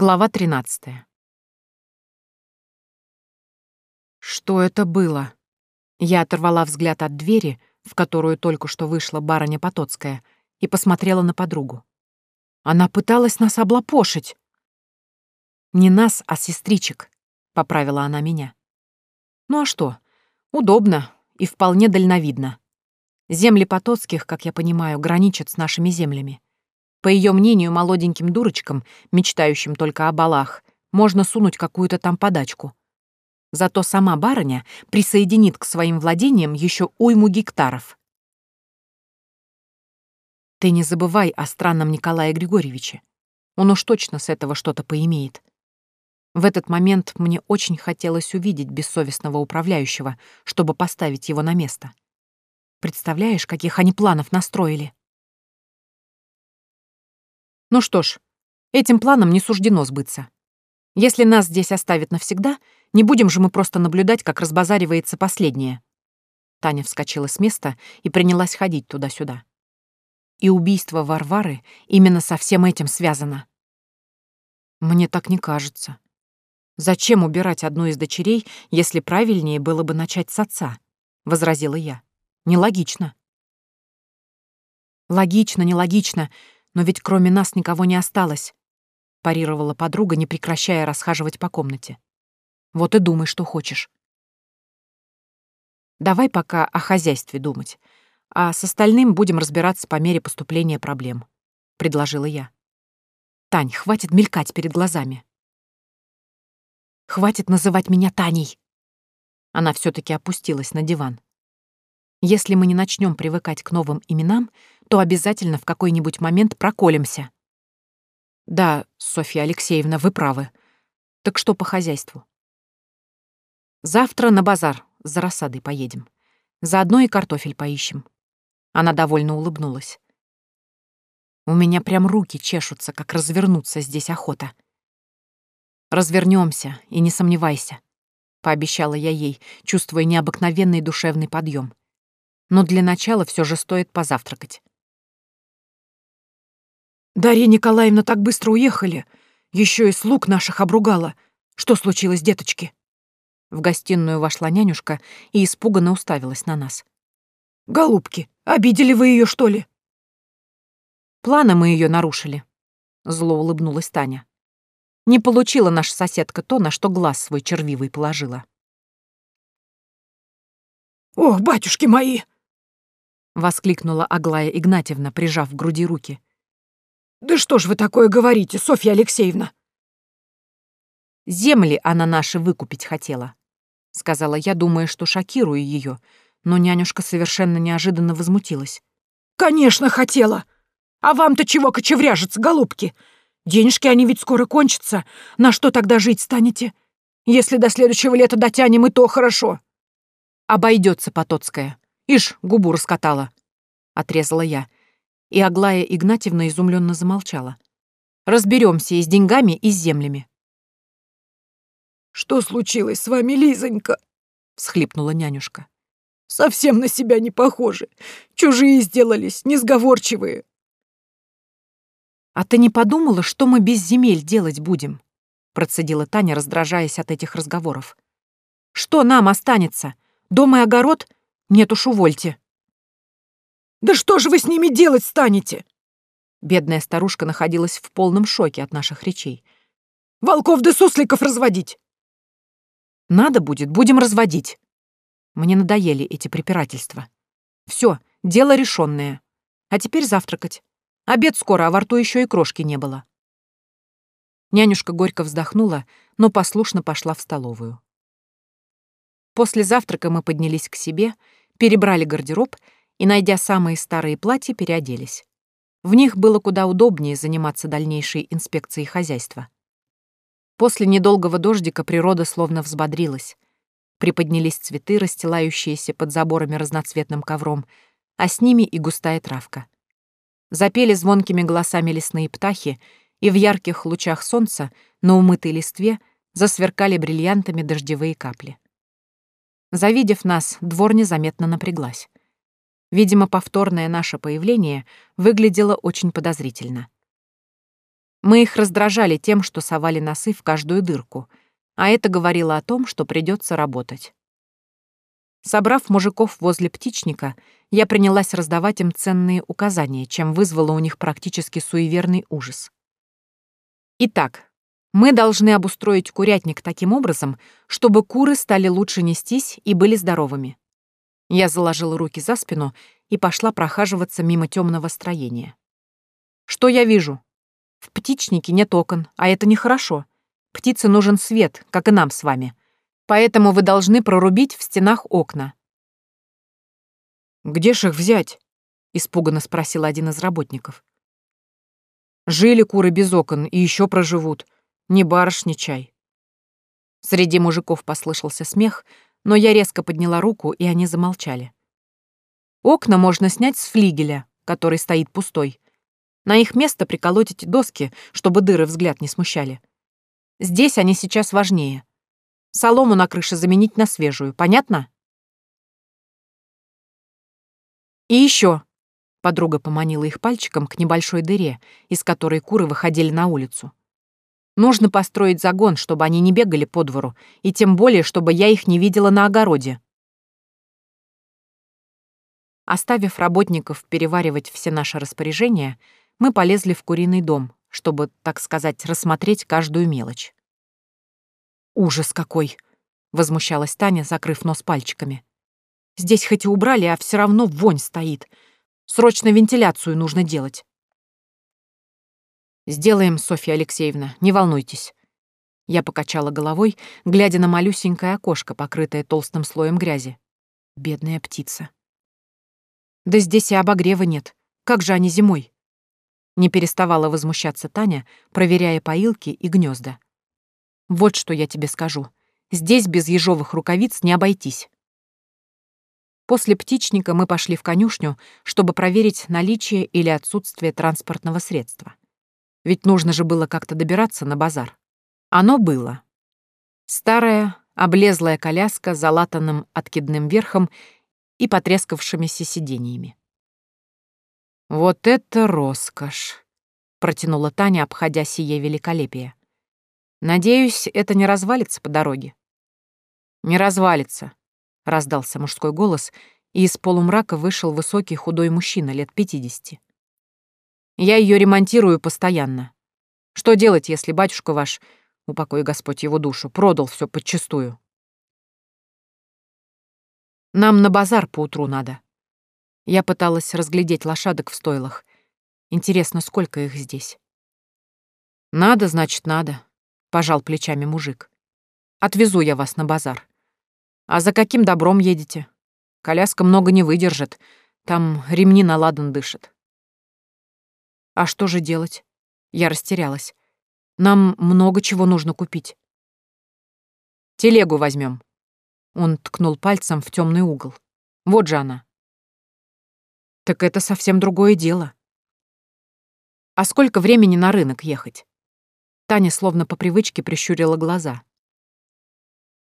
Глава 13. Что это было? Я оторвала взгляд от двери, в которую только что вышла барыня Потоцкая, и посмотрела на подругу. Она пыталась нас облапошить. Не нас, а сестричек, поправила она меня. Ну а что? Удобно и вполне дальновидно. Земли Потоцких, как я понимаю, граничат с нашими землями. По ее мнению, молоденьким дурочкам, мечтающим только о балах, можно сунуть какую-то там подачку. Зато сама барыня присоединит к своим владениям еще уйму гектаров. Ты не забывай о странном Николае Григорьевиче. Он уж точно с этого что-то поимеет. В этот момент мне очень хотелось увидеть бессовестного управляющего, чтобы поставить его на место. Представляешь, каких они планов настроили? Ну что ж, этим планам не суждено сбыться. Если нас здесь оставят навсегда, не будем же мы просто наблюдать, как разбазаривается последнее. Таня вскочила с места и принялась ходить туда-сюда. И убийство Варвары именно со всем этим связано. Мне так не кажется. Зачем убирать одну из дочерей, если правильнее было бы начать с отца? возразила я. Нелогично. Логично, нелогично. Но ведь кроме нас никого не осталось, парировала подруга, не прекращая расхаживать по комнате. Вот и думай, что хочешь. Давай пока о хозяйстве думать, а с остальным будем разбираться по мере поступления проблем, предложила я. Тань, хватит мелькать перед глазами. Хватит называть меня Таней. Она все таки опустилась на диван. Если мы не начнем привыкать к новым именам, то обязательно в какой-нибудь момент проколемся. Да, Софья Алексеевна, вы правы. Так что по хозяйству? Завтра на базар за рассадой поедем. Заодно и картофель поищем. Она довольно улыбнулась. У меня прям руки чешутся, как развернуться здесь охота. Развернемся, и не сомневайся, пообещала я ей, чувствуя необыкновенный душевный подъем но для начала все же стоит позавтракать. «Дарья Николаевна так быстро уехали. Еще и слуг наших обругала. Что случилось, деточки?» В гостиную вошла нянюшка и испуганно уставилась на нас. «Голубки, обидели вы ее, что ли?» «Планы мы ее нарушили», — зло улыбнулась Таня. «Не получила наша соседка то, на что глаз свой червивый положила». «Ох, батюшки мои!» воскликнула Аглая Игнатьевна, прижав в груди руки. Да что ж вы такое говорите, Софья Алексеевна? Земли она наши выкупить хотела, сказала я, думая, что шокирую ее, но нянюшка совершенно неожиданно возмутилась. Конечно, хотела. А вам-то чего кочевряжется, голубки? Денежки они ведь скоро кончатся. На что тогда жить станете? Если до следующего лета дотянем, и то хорошо. Обойдется Потоцкая. Ишь, губу раскатала. Отрезала я. И Аглая Игнатьевна изумленно замолчала. Разберемся и с деньгами, и с землями. «Что случилось с вами, Лизонька?» — всхлипнула нянюшка. «Совсем на себя не похожи. Чужие сделались, несговорчивые». «А ты не подумала, что мы без земель делать будем?» — процедила Таня, раздражаясь от этих разговоров. «Что нам останется? Дом и огород? Нет уж, увольте. Да что же вы с ними делать станете? Бедная старушка находилась в полном шоке от наших речей. Волков да сусликов разводить. Надо будет, будем разводить. Мне надоели эти препирательства. Все, дело решенное. А теперь завтракать. Обед скоро, а во рту еще и крошки не было. Нянюшка горько вздохнула, но послушно пошла в столовую. После завтрака мы поднялись к себе — перебрали гардероб и, найдя самые старые платья, переоделись. В них было куда удобнее заниматься дальнейшей инспекцией хозяйства. После недолгого дождика природа словно взбодрилась. Приподнялись цветы, расстилающиеся под заборами разноцветным ковром, а с ними и густая травка. Запели звонкими голосами лесные птахи, и в ярких лучах солнца на умытой листве засверкали бриллиантами дождевые капли. Завидев нас, двор незаметно напряглась. Видимо, повторное наше появление выглядело очень подозрительно. Мы их раздражали тем, что совали носы в каждую дырку, а это говорило о том, что придется работать. Собрав мужиков возле птичника, я принялась раздавать им ценные указания, чем вызвала у них практически суеверный ужас. Итак, мы должны обустроить курятник таким образом, чтобы куры стали лучше нестись и были здоровыми. Я заложила руки за спину и пошла прохаживаться мимо темного строения. Что я вижу? В птичнике нет окон, а это нехорошо. Птице нужен свет, как и нам с вами. Поэтому вы должны прорубить в стенах окна. «Где ж их взять?» — испуганно спросил один из работников. «Жили куры без окон и еще проживут. Ни барыш, ни чай». Среди мужиков послышался смех, но я резко подняла руку, и они замолчали. Окна можно снять с флигеля, который стоит пустой. На их место приколоть эти доски, чтобы дыры взгляд не смущали. Здесь они сейчас важнее. Солому на крыше заменить на свежую, понятно? И еще. Подруга поманила их пальчиком к небольшой дыре, из которой куры выходили на улицу. Нужно построить загон, чтобы они не бегали по двору, и тем более, чтобы я их не видела на огороде. Оставив работников переваривать все наши распоряжения, мы полезли в куриный дом, чтобы, так сказать, рассмотреть каждую мелочь. «Ужас какой!» — возмущалась Таня, закрыв нос пальчиками. «Здесь хоть и убрали, а все равно вонь стоит. Срочно вентиляцию нужно делать». «Сделаем, Софья Алексеевна, не волнуйтесь». Я покачала головой, глядя на малюсенькое окошко, покрытое толстым слоем грязи. Бедная птица. «Да здесь и обогрева нет. Как же они зимой?» Не переставала возмущаться Таня, проверяя поилки и гнезда. Вот что я тебе скажу. Здесь без ежовых рукавиц не обойтись. После птичника мы пошли в конюшню, чтобы проверить наличие или отсутствие транспортного средства. Ведь нужно же было как-то добираться на базар. Оно было. Старая, облезлая коляска с залатанным откидным верхом и потрескавшимися сиденьями. «Вот это роскошь!» — протянула Таня, обходя сие великолепие. «Надеюсь, это не развалится по дороге?» «Не развалится», — раздался мужской голос, и из полумрака вышел высокий худой мужчина лет пятидесяти. «Я ее ремонтирую постоянно. Что делать, если батюшка ваш, упокой Господь его душу, продал все подчистую?» «Нам на базар поутру надо», я пыталась разглядеть лошадок в стойлах. Интересно, сколько их здесь? «Надо, значит, надо», — пожал плечами мужик. «Отвезу я вас на базар. А за каким добром едете? Коляска много не выдержит. Там ремни на ладан дышат». «А что же делать?» Я растерялась. «Нам много чего нужно купить». «Телегу возьмем. Он ткнул пальцем в темный угол. «Вот же она». Так это совсем другое дело. А сколько времени на рынок ехать? Таня словно по привычке прищурила глаза.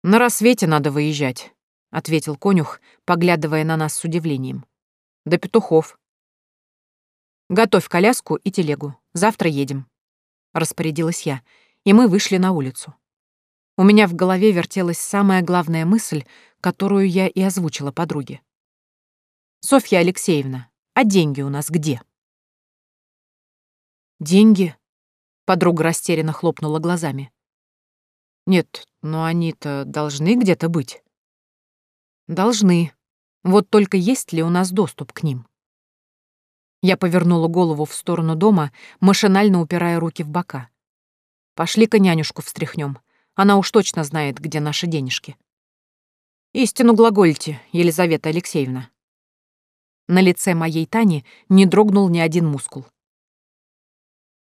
На рассвете надо выезжать, ответил конюх, поглядывая на нас с удивлением. До петухов. Готовь коляску и телегу. Завтра едем. Распорядилась я, и мы вышли на улицу. У меня в голове вертелась самая главная мысль, которую я и озвучила подруге. «Софья Алексеевна, а деньги у нас где?» «Деньги?» — подруга растерянно хлопнула глазами. «Нет, но они-то должны где-то быть». «Должны. Вот только есть ли у нас доступ к ним?» Я повернула голову в сторону дома, машинально упирая руки в бока. «Пошли-ка нянюшку встряхнем. Она уж точно знает, где наши денежки». «Истину глагольте, Елизавета Алексеевна», на лице моей Тани не дрогнул ни один мускул.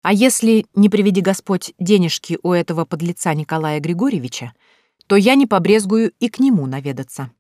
А если, не приведи Господь, денежки у этого подлеца Николая Григорьевича, то я не побрезгую и к нему наведаться.